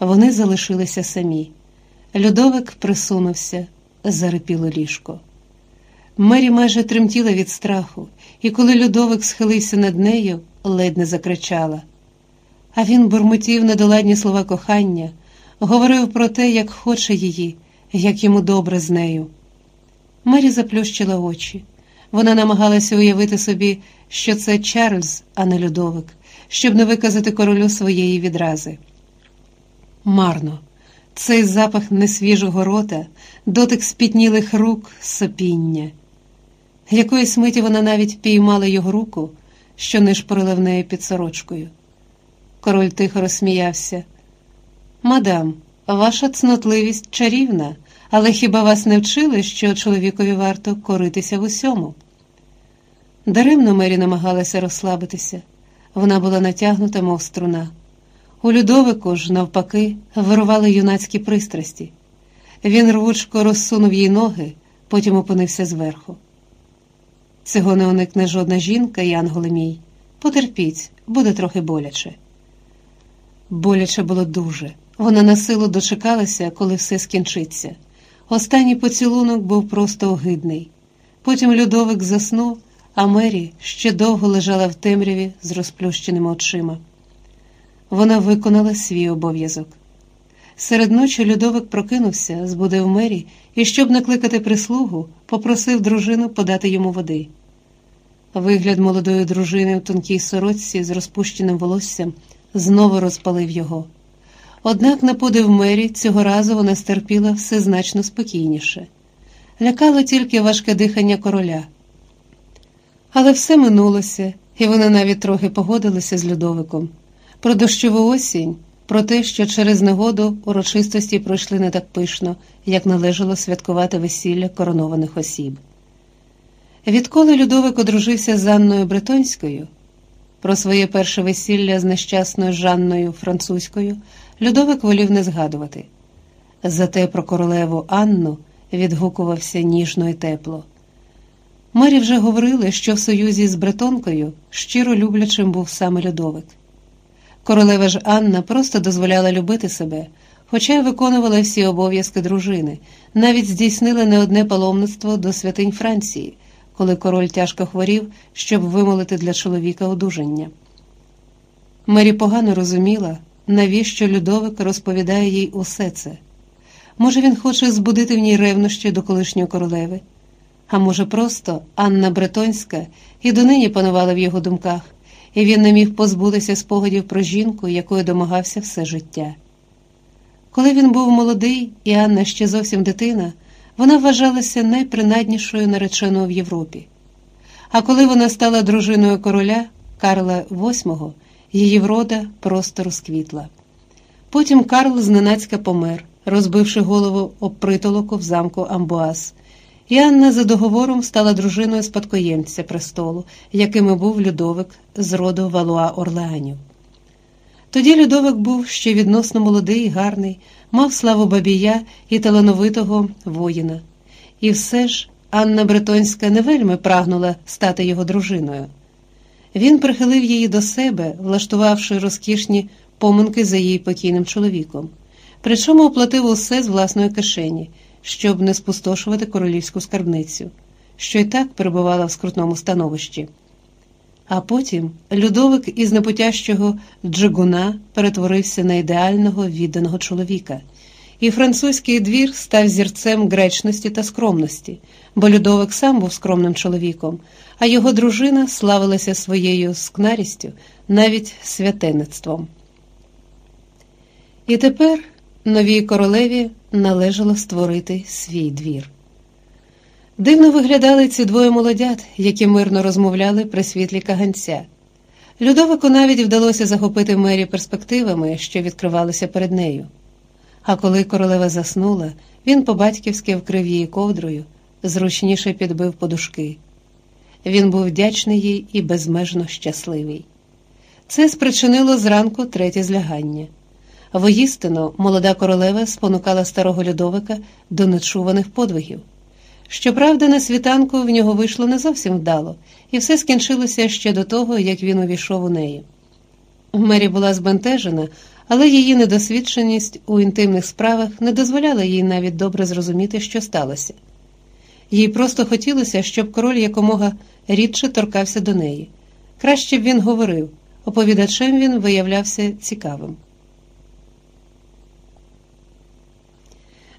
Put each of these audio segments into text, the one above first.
Вони залишилися самі. Людовик присунувся, зарипіло ліжко. Мері майже тремтіла від страху, і коли Людовик схилився над нею, ледь не закричала. А він бурмотів недоладні слова кохання, говорив про те, як хоче її, як йому добре з нею. Мері заплющила очі. Вона намагалася уявити собі, що це Чарльз, а не Людовик, щоб не виказати королю своєї відрази. Марно, цей запах несвіжого рота, дотик спітнілих рук, сопіння. Якоїсь миті вона навіть піймала його руку, що нишпорила в неї під сорочкою. Король тихо розсміявся. Мадам, ваша цнотливість чарівна, але хіба вас не вчили, що чоловікові варто коритися в усьому? Даремно Мері намагалася розслабитися. Вона була натягнута, мов струна. У Людовику ж, навпаки, вирували юнацькі пристрасті. Він рвучко розсунув їй ноги, потім опинився зверху. Цього не уникне жодна жінка, Янголе мій. Потерпіть, буде трохи боляче. Боляче було дуже. Вона на силу дочекалася, коли все скінчиться. Останній поцілунок був просто огидний. Потім Людовик заснув, а Мері ще довго лежала в темряві з розплющеними очима. Вона виконала свій обов'язок. Серед ночі Людовик прокинувся, збудив Мері і, щоб накликати прислугу, попросив дружину подати йому води. Вигляд молодої дружини в тонкій сорочці з розпущеним волоссям знову розпалив його. Однак, на подив Мері, цього разу вона стерпіла все значно спокійніше. Лякало тільки важке дихання короля. Але все минулося, і вони навіть трохи погодилися з Людовиком. Про дощову осінь, про те, що через негоду урочистості пройшли не так пишно, як належало святкувати весілля коронованих осіб. Відколи Людовик одружився з Анною Бретонською, про своє перше весілля з нещасною Жанною Французькою Людовик волів не згадувати. Зате про королеву Анну відгукувався ніжно і тепло. Мері вже говорили, що в союзі з Бретонкою щиро люблячим був саме Людовик. Королева ж Анна просто дозволяла любити себе, хоча й виконувала всі обов'язки дружини, навіть здійснила не одне паломництво до святинь Франції, коли король тяжко хворів, щоб вимолити для чоловіка одужання. Мері погано розуміла, навіщо Людовик розповідає їй усе це. Може, він хоче збудити в ній ревнощі до колишньої королеви, а може, просто Анна Бретонська і донині панувала в його думках і він не міг позбутися спогадів про жінку, якою домагався все життя. Коли він був молодий і Анна ще зовсім дитина, вона вважалася найпринаднішою нареченою в Європі. А коли вона стала дружиною короля Карла VIII, її врода просто розквітла. Потім Карл зненацька помер, розбивши голову об притолоку в замку Амбуаз. І Анна за договором стала дружиною спадкоємця престолу, якими був Людовик з роду Валуа Орлеанів. Тоді Людовик був ще відносно молодий і гарний, мав славу бабія і талановитого воїна. І все ж Анна Бретонська не вельми прагнула стати його дружиною. Він прихилив її до себе, влаштувавши розкішні поминки за її покійним чоловіком, причому оплатив усе з власної кишені щоб не спустошувати королівську скарбницю, що й так перебувала в скрутному становищі. А потім Людовик із непотящого джигуна перетворився на ідеального відданого чоловіка, і французький двір став зірцем гречності та скромності, бо Людовик сам був скромним чоловіком, а його дружина славилася своєю скнарістю, навіть святеництвом. І тепер новій королеві належало створити свій двір. Дивно виглядали ці двоє молодят, які мирно розмовляли при світлі каганця. Людовику навіть вдалося захопити мері перспективами, що відкривалися перед нею. А коли королева заснула, він по-батьківськи вкрив її ковдрою, зручніше підбив подушки. Він був вдячний їй і безмежно щасливий. Це спричинило зранку третє злягання. Воїстину, молода королева спонукала старого Людовика до нечуваних подвигів. Щоправда, на світанку в нього вийшло не зовсім вдало, і все скінчилося ще до того, як він увійшов у неї. Мері була збентежена, але її недосвідченість у інтимних справах не дозволяла їй навіть добре зрозуміти, що сталося. Їй просто хотілося, щоб король якомога рідше торкався до неї. Краще б він говорив, оповідачем він виявлявся цікавим.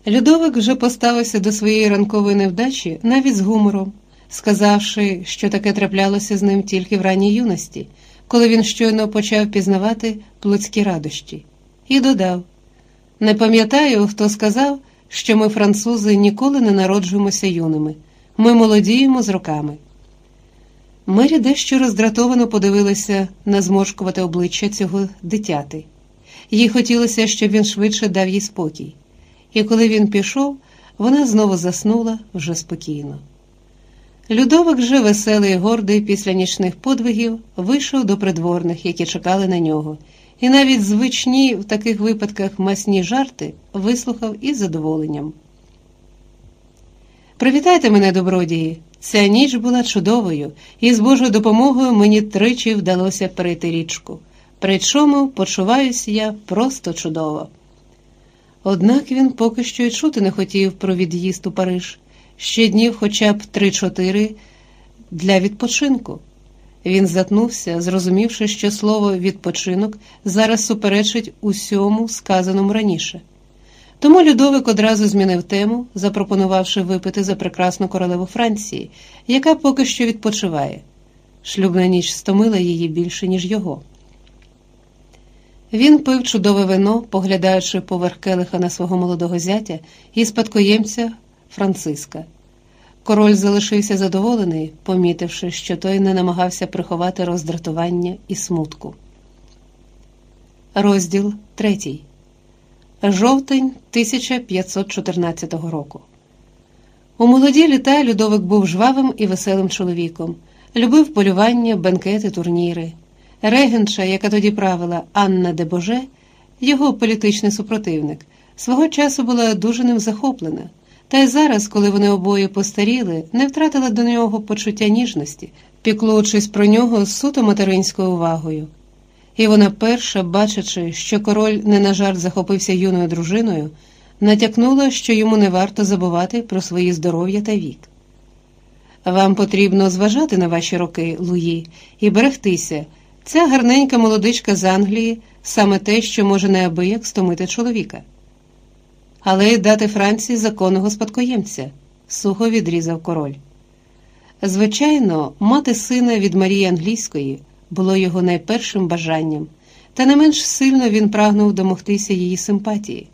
Людовик вже поставився до своєї ранкової невдачі навіть з гумором, сказавши, що таке траплялося з ним тільки в ранній юності, коли він щойно почав пізнавати плотські радощі, і додав: Не пам'ятаю, хто сказав, що ми, французи, ніколи не народжуємося юними, ми молодіємо з роками. Мері дещо роздратовано подивилася на зморшкувате обличчя цього дитяти. Їй хотілося, щоб він швидше дав їй спокій і коли він пішов, вона знову заснула вже спокійно. Людовик же веселий і гордий після нічних подвигів вийшов до придворних, які чекали на нього, і навіть звичні в таких випадках масні жарти вислухав із задоволенням. Привітайте мене, добродії! Ця ніч була чудовою, і з Божою допомогою мені тричі вдалося перейти річку. Причому почуваюся я просто чудово. Однак він поки що й чути не хотів про від'їзд у Париж, ще днів хоча б три-чотири для відпочинку. Він затнувся, зрозумівши, що слово відпочинок зараз суперечить усьому сказаному раніше. Тому Людовик одразу змінив тему, запропонувавши випити за прекрасну королеву Франції, яка поки що відпочиває. Шлюбна ніч стомила її більше, ніж його. Він пив чудове вино, поглядаючи поверх келиха на свого молодого зятя і спадкоємця Франциска. Король залишився задоволений, помітивши, що той не намагався приховати роздратування і смутку. Розділ третій. Жовтень 1514 року. У молоді літа Людовик був жвавим і веселим чоловіком, любив полювання, бенкети, турніри. Регенша, яка тоді правила Анна де Боже, його політичний супротивник, свого часу була дуже ним захоплена, та й зараз, коли вони обоє постаріли, не втратила до нього почуття ніжності, піклуючись про нього з суто материнською увагою. І вона перша, бачачи, що король не на жарт захопився юною дружиною, натякнула, що йому не варто забувати про свої здоров'я та вік. Вам потрібно зважати на ваші роки, Луї, і берегтися. Ця гарненька молодичка з Англії саме те, що може неабияк стомити чоловіка. Але й дати Франції законного спадкоємця, сухо відрізав король. Звичайно, мати сина від Марії Англійської було його найпершим бажанням, та не менш сильно він прагнув домогтися її симпатії.